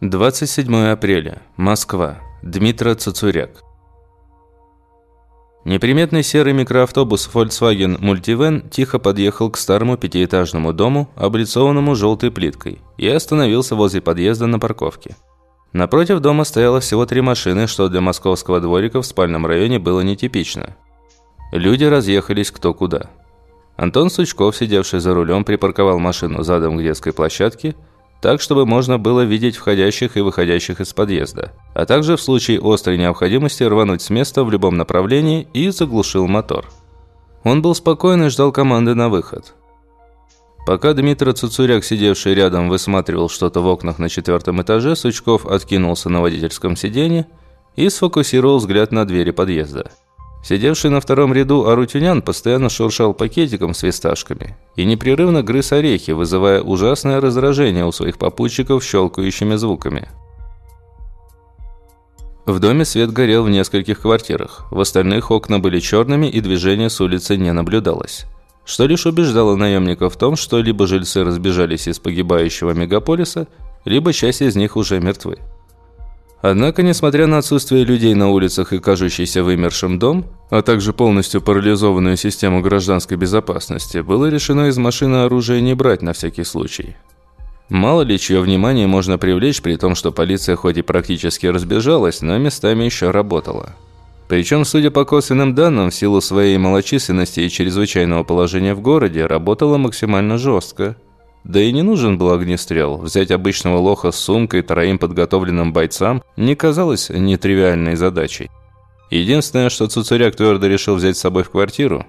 27 апреля. Москва. Дмитро Цуцуряк. Неприметный серый микроавтобус Volkswagen Multivan тихо подъехал к старому пятиэтажному дому, облицованному желтой плиткой, и остановился возле подъезда на парковке. Напротив дома стояло всего три машины, что для московского дворика в спальном районе было нетипично. Люди разъехались кто куда. Антон Сучков, сидевший за рулем, припарковал машину задом к детской площадке – так, чтобы можно было видеть входящих и выходящих из подъезда, а также в случае острой необходимости рвануть с места в любом направлении и заглушил мотор. Он был спокоен и ждал команды на выход. Пока Дмитрий Цуцуряк, сидевший рядом, высматривал что-то в окнах на четвертом этаже, Сучков откинулся на водительском сиденье и сфокусировал взгляд на двери подъезда. Сидевший на втором ряду Арутюнян постоянно шуршал пакетиком с висташками и непрерывно грыз орехи, вызывая ужасное раздражение у своих попутчиков щелкающими звуками. В доме свет горел в нескольких квартирах, в остальных окна были черными и движения с улицы не наблюдалось. Что лишь убеждало наемников в том, что либо жильцы разбежались из погибающего мегаполиса, либо часть из них уже мертвы. Однако, несмотря на отсутствие людей на улицах и кажущийся вымершим дом, а также полностью парализованную систему гражданской безопасности, было решено из машины оружие не брать на всякий случай. Мало ли, чье внимание можно привлечь, при том, что полиция хоть и практически разбежалась, но местами еще работала. Причем, судя по косвенным данным, в силу своей малочисленности и чрезвычайного положения в городе, работала максимально жестко – да и не нужен был огнестрел. Взять обычного лоха с сумкой троим подготовленным бойцам не казалось нетривиальной задачей. Единственное, что Цуцуряк твердо решил взять с собой в квартиру,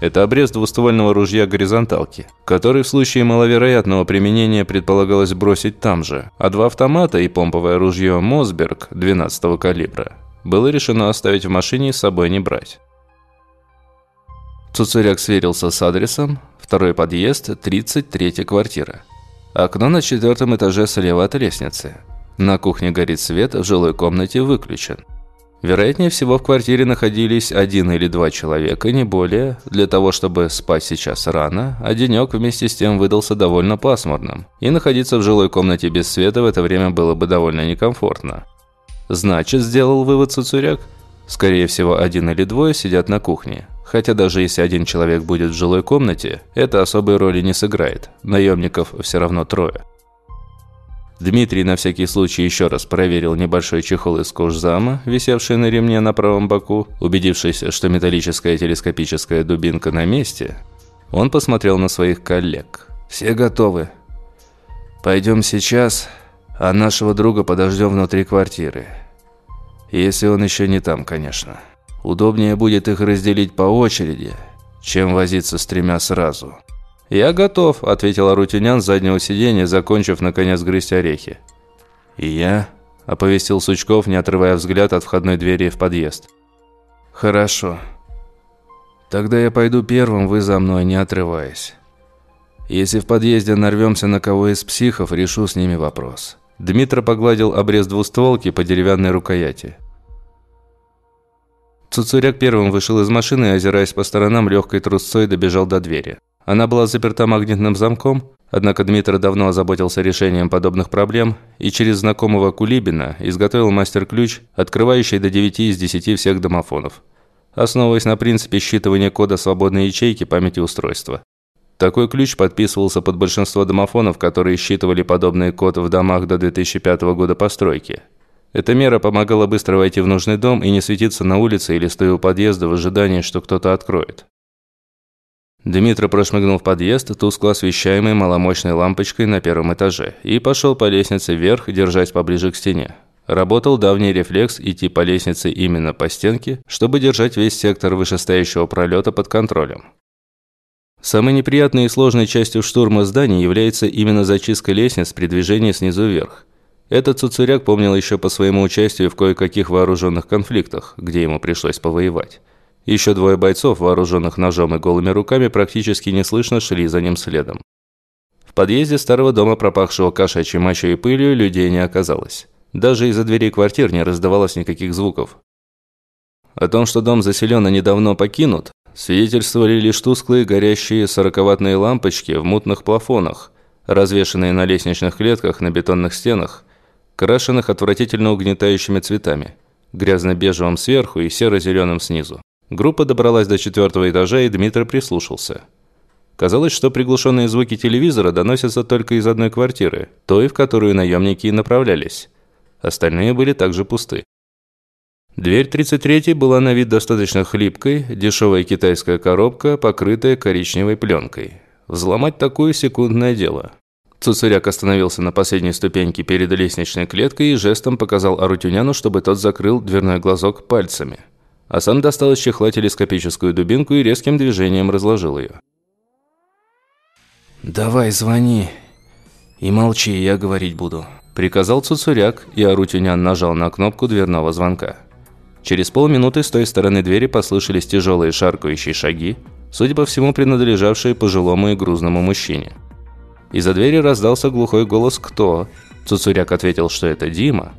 это обрез двуствольного ружья горизонталки, который в случае маловероятного применения предполагалось бросить там же, а два автомата и помповое ружье «Мосберг» 12 калибра было решено оставить в машине и с собой не брать. Цуцуряк сверился с адресом, Второй подъезд, 33 квартира. Окно на четвертом этаже слева от лестницы. На кухне горит свет, в жилой комнате выключен. Вероятнее всего, в квартире находились один или два человека, не более, для того, чтобы спать сейчас рано, а денек вместе с тем выдался довольно пасмурным, и находиться в жилой комнате без света в это время было бы довольно некомфортно. Значит, сделал вывод Цуцуряк, скорее всего, один или двое сидят на кухне. Хотя даже если один человек будет в жилой комнате, это особой роли не сыграет. Наемников все равно трое. Дмитрий на всякий случай еще раз проверил небольшой чехол из кожзама, висевший на ремне на правом боку. Убедившись, что металлическая телескопическая дубинка на месте, он посмотрел на своих коллег. «Все готовы. Пойдем сейчас, а нашего друга подождем внутри квартиры. Если он еще не там, конечно». Удобнее будет их разделить по очереди, чем возиться с тремя сразу». «Я готов», – ответил Арутюнян с заднего сиденья, закончив, наконец, грызть орехи. «И я», – оповестил Сучков, не отрывая взгляд от входной двери в подъезд. «Хорошо. Тогда я пойду первым, вы за мной, не отрываясь. Если в подъезде нарвемся на кого из психов, решу с ними вопрос». Дмитро погладил обрез двустволки по деревянной рукояти. Цуцуряк первым вышел из машины и, озираясь по сторонам, легкой трусцой добежал до двери. Она была заперта магнитным замком, однако Дмитрий давно озаботился решением подобных проблем и через знакомого Кулибина изготовил мастер-ключ, открывающий до 9 из 10 всех домофонов, основываясь на принципе считывания кода свободной ячейки памяти устройства. Такой ключ подписывался под большинство домофонов, которые считывали подобный код в домах до 2005 года постройки – эта мера помогала быстро войти в нужный дом и не светиться на улице или стоя у подъезда в ожидании, что кто-то откроет. Дмитро прошмыгнул в подъезд, тускло освещаемый маломощной лампочкой на первом этаже, и пошел по лестнице вверх, держась поближе к стене. Работал давний рефлекс идти по лестнице именно по стенке, чтобы держать весь сектор вышестоящего пролета под контролем. Самой неприятной и сложной частью штурма зданий является именно зачистка лестниц при движении снизу вверх. Этот Цуцуряк помнил еще по своему участию в кое-каких вооруженных конфликтах, где ему пришлось повоевать. Еще двое бойцов, вооруженных ножом и голыми руками, практически неслышно шли за ним следом. В подъезде старого дома, пропахшего кошачьей мочой и пылью, людей не оказалось. Даже из-за дверей квартир не раздавалось никаких звуков. О том, что дом заселен и недавно покинут, свидетельствовали лишь тусклые горящие сороковатные лампочки в мутных плафонах, развешанные на лестничных клетках на бетонных стенах, крашенных отвратительно угнетающими цветами, грязно-бежевым сверху и серо-зеленым снизу. Группа добралась до четвертого этажа, и Дмитрий прислушался. Казалось, что приглушенные звуки телевизора доносятся только из одной квартиры, той, в которую наемники и направлялись. Остальные были также пусты. Дверь 33 была на вид достаточно хлипкой, дешевая китайская коробка, покрытая коричневой пленкой. Взломать такое секундное дело. Цуцуряк остановился на последней ступеньке перед лестничной клеткой и жестом показал Арутюняну, чтобы тот закрыл дверной глазок пальцами. А сам достал из чехла телескопическую дубинку и резким движением разложил ее. «Давай, звони. И молчи, я говорить буду», – приказал Цуцуряк, и Арутюнян нажал на кнопку дверного звонка. Через полминуты с той стороны двери послышались тяжелые шаркающие шаги, судя по всему, принадлежавшие пожилому и грузному мужчине. Из-за двери раздался глухой голос «Кто?». Цуцуряк ответил, что это Дима.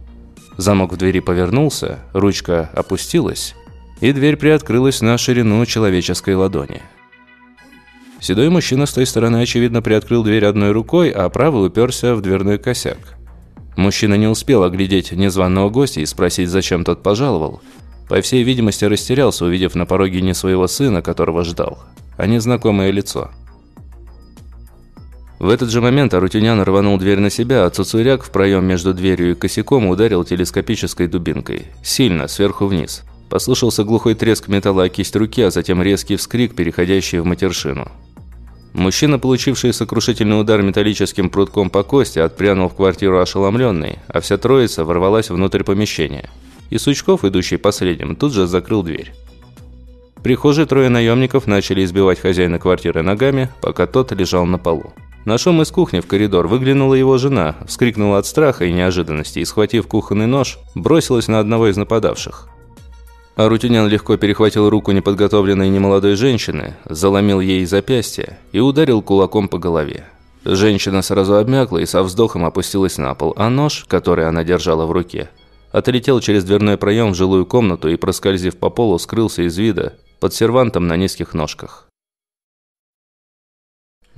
Замок в двери повернулся, ручка опустилась, и дверь приоткрылась на ширину человеческой ладони. Седой мужчина с той стороны, очевидно, приоткрыл дверь одной рукой, а правый уперся в дверной косяк. Мужчина не успел оглядеть незваного гостя и спросить, зачем тот пожаловал. По всей видимости, растерялся, увидев на пороге не своего сына, которого ждал, а незнакомое лицо. В этот же момент Арутюнян рванул дверь на себя, а Цуцуряк в проем между дверью и косяком ударил телескопической дубинкой. Сильно, сверху вниз. Послышался глухой треск металла о кисть руки, а затем резкий вскрик, переходящий в матершину. Мужчина, получивший сокрушительный удар металлическим прутком по кости, отпрянул в квартиру ошеломленный, а вся троица ворвалась внутрь помещения – и Сучков, идущий последним, тут же закрыл дверь. В прихожей трое наемников начали избивать хозяина квартиры ногами, пока тот лежал на полу. На шум из кухни в коридор выглянула его жена, вскрикнула от страха и неожиданности и, схватив кухонный нож, бросилась на одного из нападавших. Арутюнян легко перехватил руку неподготовленной немолодой женщины, заломил ей запястье и ударил кулаком по голове. Женщина сразу обмякла и со вздохом опустилась на пол, а нож, который она держала в руке, Отлетел через дверной проем в жилую комнату и, проскользив по полу, скрылся из вида под сервантом на низких ножках.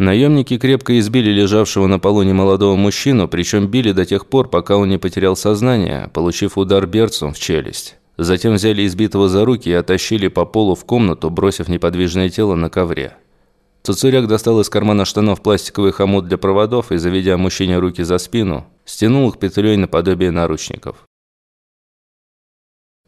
Наемники крепко избили лежавшего на полу немолодого мужчину, причем били до тех пор, пока он не потерял сознание, получив удар берцем в челюсть. Затем взяли избитого за руки и оттащили по полу в комнату, бросив неподвижное тело на ковре. Цуцуряк достал из кармана штанов пластиковый хомут для проводов и, заведя мужчине руки за спину, стянул их петлей наподобие наручников.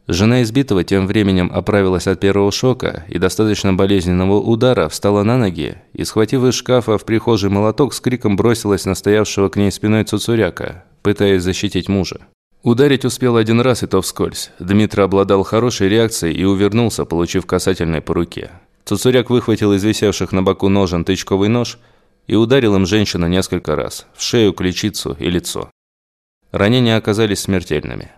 Жена избитого тем временем оправилась от первого шока и достаточно болезненного удара, встала на ноги и, схватив из шкафа в прихожей молоток, с криком бросилась на стоявшего к ней спиной Цуцуряка, пытаясь защитить мужа. Ударить успел один раз и то вскользь. Дмитрий обладал хорошей реакцией и увернулся, получив касательной по руке. Цуцуряк выхватил из висевших на боку ножен тычковый нож и ударил им женщину несколько раз – в шею, ключицу и лицо. Ранения оказались смертельными.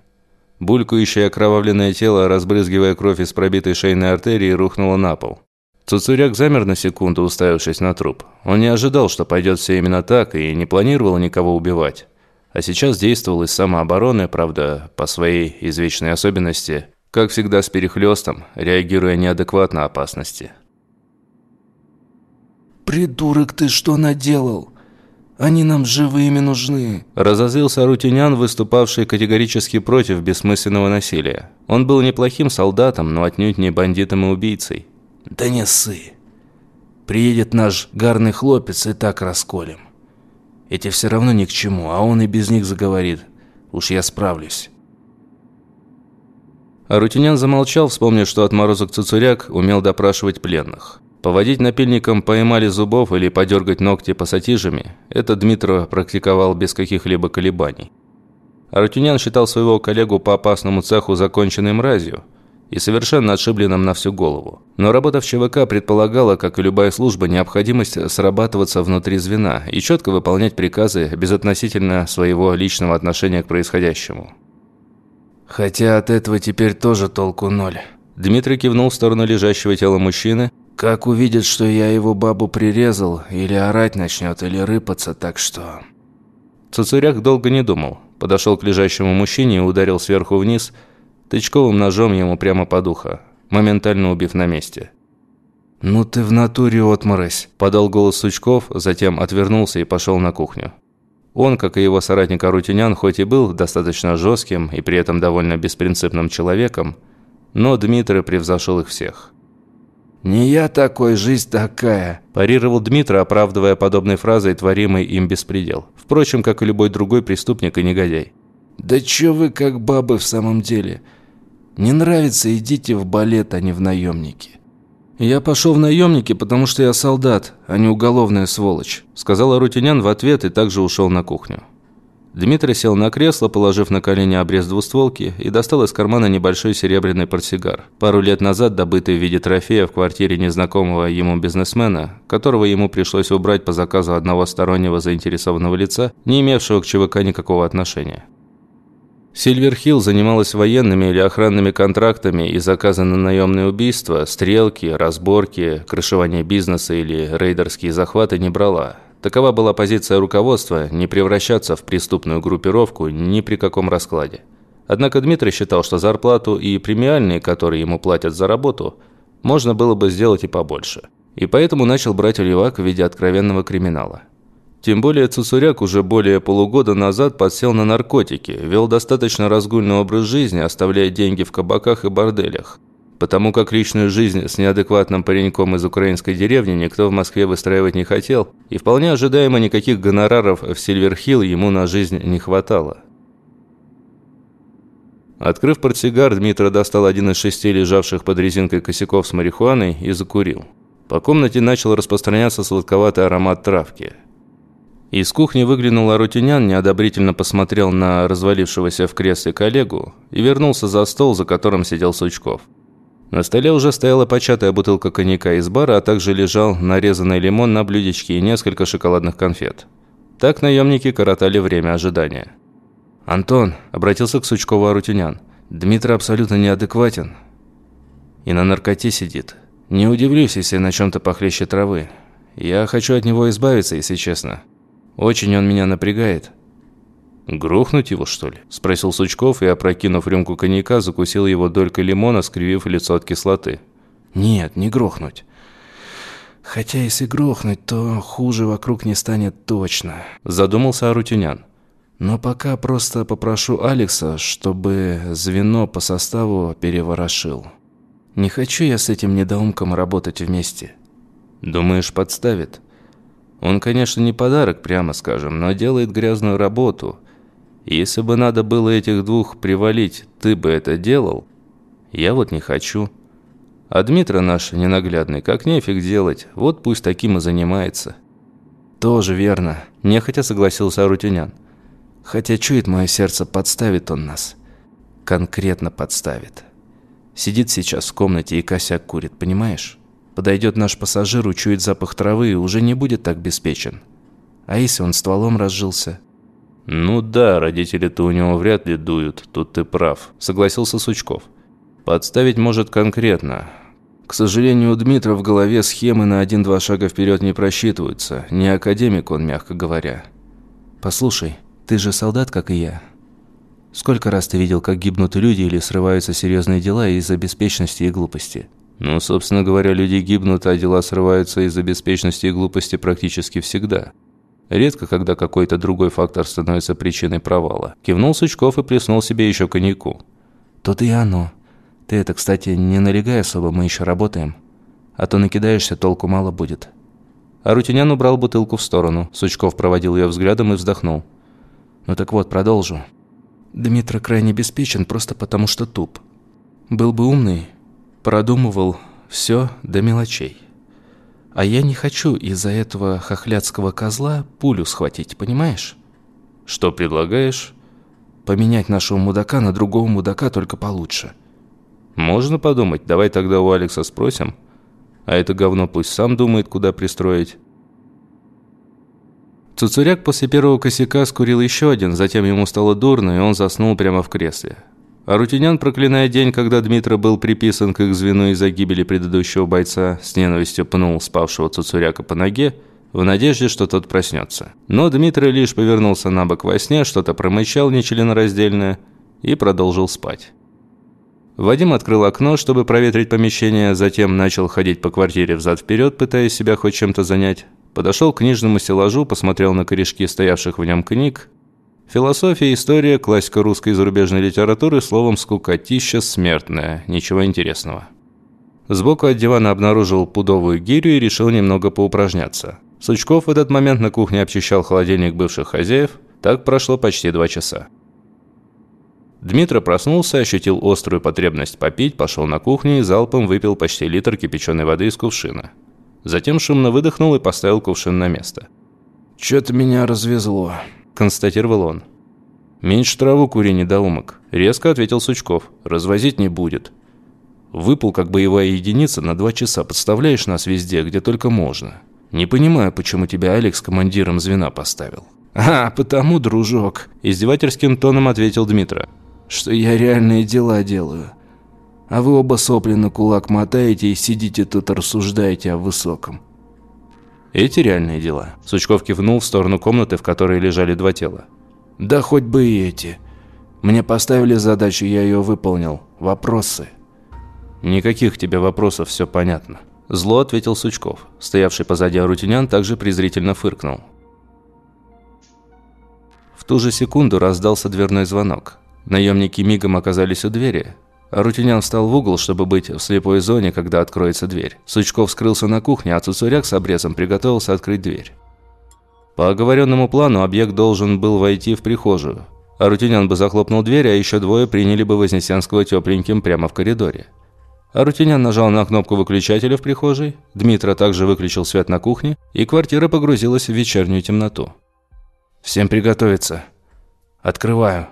Булькающее окровавленное тело, разбрызгивая кровь из пробитой шейной артерии, рухнуло на пол. Цуцуряк замер на секунду, уставившись на труп. Он не ожидал, что пойдет все именно так, и не планировал никого убивать. А сейчас действовал из самообороны, правда, по своей извечной особенности, как всегда с перехлестом, реагируя неадекватно опасности. «Придурок ты что наделал?» Они нам живыми нужны!» Разозлился Рутинян, выступавший категорически против бессмысленного насилия. Он был неплохим солдатом, но отнюдь не бандитом и убийцей. «Да не ссы! Приедет наш гарный хлопец и так расколем. Эти все равно ни к чему, а он и без них заговорит. Уж я справлюсь». Арутинян замолчал, вспомнив, что отморозок Цуцуряк умел допрашивать пленных. Поводить напильником по эмали зубов или подергать ногти пассатижами – это Дмитро практиковал без каких-либо колебаний. Арутюнян считал своего коллегу по опасному цеху законченной мразью и совершенно отшибленным на всю голову. Но работа в ЧВК предполагала, как и любая служба, необходимость срабатываться внутри звена и четко выполнять приказы безотносительно своего личного отношения к происходящему. «Хотя от этого теперь тоже толку ноль». Дмитрий кивнул в сторону лежащего тела мужчины, как увидит, что я его бабу прирезал, или орать начнет, или рыпаться, так что...» Цуцуряк долго не думал. Подошел к лежащему мужчине и ударил сверху вниз тычковым ножом ему прямо по ухо, моментально убив на месте. «Ну ты в натуре отморозь!» – подал голос Сучков, затем отвернулся и пошел на кухню. Он, как и его соратник Арутюнян, хоть и был достаточно жестким и при этом довольно беспринципным человеком, но Дмитрий превзошел их всех. «Не я такой, жизнь такая», – парировал Дмитрий, оправдывая подобной фразой творимый им беспредел. Впрочем, как и любой другой преступник и негодяй. «Да чё вы как бабы в самом деле? Не нравится, идите в балет, а не в наемники». «Я пошел в наемники, потому что я солдат, а не уголовная сволочь», – сказал Арутинян в ответ и также ушел на кухню. Дмитрий сел на кресло, положив на колени обрез двустволки, и достал из кармана небольшой серебряный портсигар, пару лет назад добытый в виде трофея в квартире незнакомого ему бизнесмена, которого ему пришлось убрать по заказу одного стороннего заинтересованного лица, не имевшего к ЧВК никакого отношения. Сильверхилл занималась военными или охранными контрактами и заказы на наемные убийства, стрелки, разборки, крышевание бизнеса или рейдерские захваты не брала. Такова была позиция руководства – не превращаться в преступную группировку ни при каком раскладе. Однако Дмитрий считал, что зарплату и премиальные, которые ему платят за работу, можно было бы сделать и побольше. И поэтому начал брать левак в виде откровенного криминала. Тем более Цуцуряк уже более полугода назад подсел на наркотики, вел достаточно разгульный образ жизни, оставляя деньги в кабаках и борделях потому как личную жизнь с неадекватным пареньком из украинской деревни никто в Москве выстраивать не хотел, и вполне ожидаемо никаких гонораров в Сильверхилл ему на жизнь не хватало. Открыв портсигар, Дмитро достал один из шести лежавших под резинкой косяков с марихуаной и закурил. По комнате начал распространяться сладковатый аромат травки. Из кухни выглянул Арутюнян, неодобрительно посмотрел на развалившегося в кресле коллегу и вернулся за стол, за которым сидел Сучков. На столе уже стояла початая бутылка коньяка из бара, а также лежал нарезанный лимон на блюдечке и несколько шоколадных конфет. Так наемники коротали время ожидания. «Антон», – обратился к Сучкову Арутюнян, – «Дмитрий абсолютно неадекватен и на наркоте сидит. Не удивлюсь, если на чем-то похлеще травы. Я хочу от него избавиться, если честно. Очень он меня напрягает». «Грохнуть его, что ли?» – спросил Сучков и, опрокинув рюмку коньяка, закусил его долькой лимона, скривив лицо от кислоты. «Нет, не грохнуть. Хотя если грохнуть, то хуже вокруг не станет точно», – задумался Арутюнян. «Но пока просто попрошу Алекса, чтобы звено по составу переворошил. Не хочу я с этим недоумком работать вместе». «Думаешь, подставит?» Он, конечно, не подарок, прямо скажем, но делает грязную работу. Если бы надо было этих двух привалить, ты бы это делал? Я вот не хочу. А Дмитра наш ненаглядный, как нефиг делать, вот пусть таким и занимается». «Тоже верно», – нехотя согласился Арутюнян. «Хотя чует мое сердце, подставит он нас. Конкретно подставит. Сидит сейчас в комнате и косяк курит, понимаешь? Подойдет наш пассажир, учует запах травы и уже не будет так беспечен. А если он стволом разжился?» «Ну да, родители-то у него вряд ли дуют, тут ты прав», – согласился Сучков. «Подставить может конкретно. К сожалению, у Дмитра в голове схемы на один-два шага вперед не просчитываются. Не академик он, мягко говоря». «Послушай, ты же солдат, как и я. Сколько раз ты видел, как гибнут люди или срываются серьезные дела из-за беспечности и глупости?» «Ну, собственно говоря, люди гибнут, а дела срываются из-за беспечности и глупости практически всегда». Редко, когда какой-то другой фактор становится причиной провала. Кивнул Сучков и плеснул себе еще коньяку. Тут и оно. Ты это, кстати, не налегай особо, мы еще работаем. А то накидаешься, толку мало будет». Арутинян убрал бутылку в сторону. Сучков проводил ее взглядом и вздохнул. «Ну так вот, продолжу. Дмитро крайне беспечен просто потому, что туп. Был бы умный, продумывал все до мелочей. А я не хочу из-за этого хохлядского козла пулю схватить, понимаешь? Что предлагаешь? Поменять нашего мудака на другого мудака только получше. Можно подумать, давай тогда у Алекса спросим. А это говно пусть сам думает, куда пристроить. Цуцуряк после первого косяка скурил еще один, затем ему стало дурно, и он заснул прямо в кресле. А Рутинян, проклиная день, когда Дмитро был приписан к их звену из-за гибели предыдущего бойца, с ненавистью пнул спавшего Цуцуряка по ноге, в надежде, что тот проснется. Но Дмитрий лишь повернулся на бок во сне, что-то промычал нечленораздельное и продолжил спать. Вадим открыл окно, чтобы проветрить помещение, затем начал ходить по квартире взад-вперед, пытаясь себя хоть чем-то занять. подошел к книжному стеллажу, посмотрел на корешки стоявших в нем книг. Философия, история, классика русской и зарубежной литературы, словом, скукотища смертная, ничего интересного. Сбоку от дивана обнаружил пудовую гирю и решил немного поупражняться. Сучков в этот момент на кухне обчищал холодильник бывших хозяев. Так прошло почти два часа. Дмитро проснулся, ощутил острую потребность попить, пошел на кухню и залпом выпил почти литр кипяченой воды из кувшина. Затем шумно выдохнул и поставил кувшин на место. «Чё-то меня развезло», – констатировал он. «Меньше траву кури, недоумок», – резко ответил Сучков. «Развозить не будет. Выпал как боевая единица на два часа, подставляешь нас везде, где только можно. Не понимаю, почему тебя Алекс командиром звена поставил». «А, потому, дружок», – издевательским тоном ответил Дмитро что я реальные дела делаю. А вы оба сопли на кулак мотаете и сидите тут рассуждаете о высоком. Эти реальные дела. Сучков кивнул в сторону комнаты, в которой лежали два тела. Да хоть бы и эти. Мне поставили задачу, я ее выполнил. Вопросы? Никаких тебе вопросов, все понятно. Зло ответил Сучков. Стоявший позади Арутюнян также презрительно фыркнул. В ту же секунду раздался дверной звонок. Наемники мигом оказались у двери. Рутинян встал в угол, чтобы быть в слепой зоне, когда откроется дверь. Сучков скрылся на кухне, а Цуцуряк с обрезом приготовился открыть дверь. По оговоренному плану объект должен был войти в прихожую. Арутинян бы захлопнул дверь, а еще двое приняли бы Вознесенского тепленьким прямо в коридоре. Арутинян нажал на кнопку выключателя в прихожей, Дмитро также выключил свет на кухне, и квартира погрузилась в вечернюю темноту. «Всем приготовиться. Открываю».